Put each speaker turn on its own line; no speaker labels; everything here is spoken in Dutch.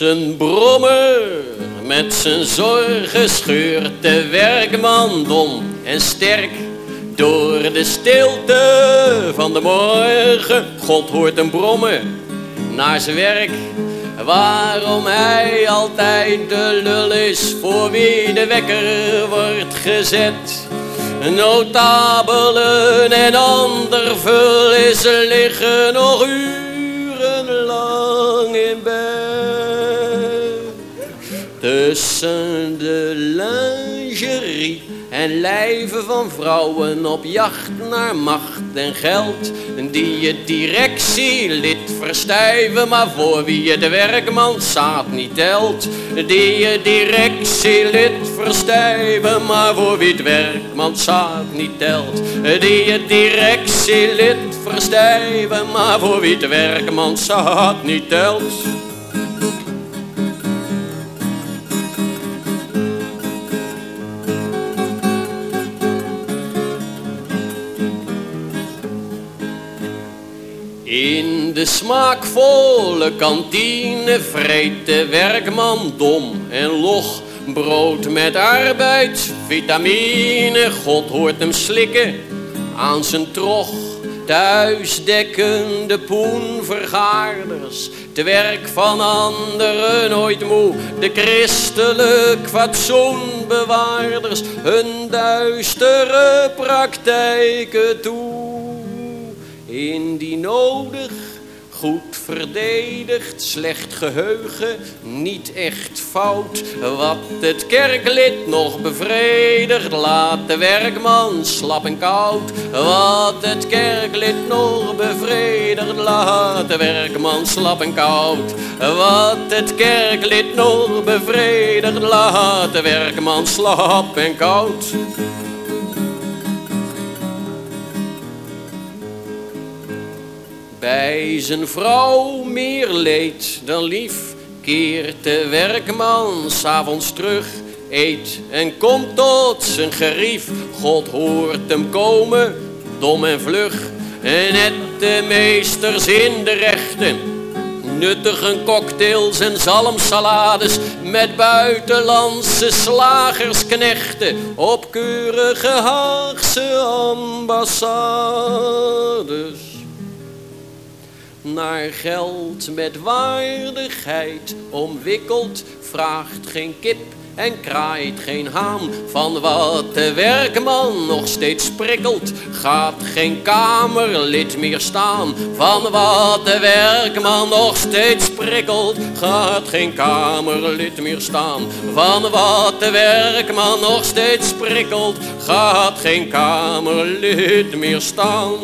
zijn brommer met zijn zorgen scheurt de werkman dom en sterk door de stilte van de morgen. God hoort hem brommen naar zijn werk. Waarom hij altijd de lul is voor wie de wekker wordt gezet. Notabelen en ander vul is liggen nog urenlang Tussen de lingerie en lijven van vrouwen op jacht naar macht en geld. Die je directielid verstijven, maar voor wie je de werkman zaad niet telt. Die je directielid verstijven, maar voor wie het werkman zaad niet telt. Die je directielid verstijven, maar voor wie het werkman zaad niet telt. In de smaakvolle kantine vreet de werkman dom en log brood met arbeidsvitamine. God hoort hem slikken aan zijn trog. Thuis dekken de poenvergaarders, te werk van anderen nooit moe. De christelijk fatsoenbewaarders, hun duistere praktijken toe in die nodig, goed verdedigd, slecht geheugen, niet echt fout. Wat het kerklid nog bevredigt, laat de werkman slap en koud. Wat het kerklid nog bevredigt, laat de werkman slap en koud. Wat het kerklid nog bevredigt, laat de werkman slap en koud. Bij zijn vrouw meer leed dan lief, keert de werkman s'avonds terug, eet en komt tot zijn gerief. God hoort hem komen, dom en vlug, en net de meesters in de rechten. Nuttige cocktails en zalmsalades met buitenlandse slagersknechten op keurige Haagse ambassades naar geld met waardigheid omwikkeld, vraagt geen kip en kraait geen haan. Van wat de werkman nog steeds prikkelt, gaat geen kamerlid meer staan. Van wat de werkman nog steeds prikkelt, gaat geen kamerlid meer staan. Van wat de werkman nog steeds prikkelt, gaat geen kamerlid meer staan.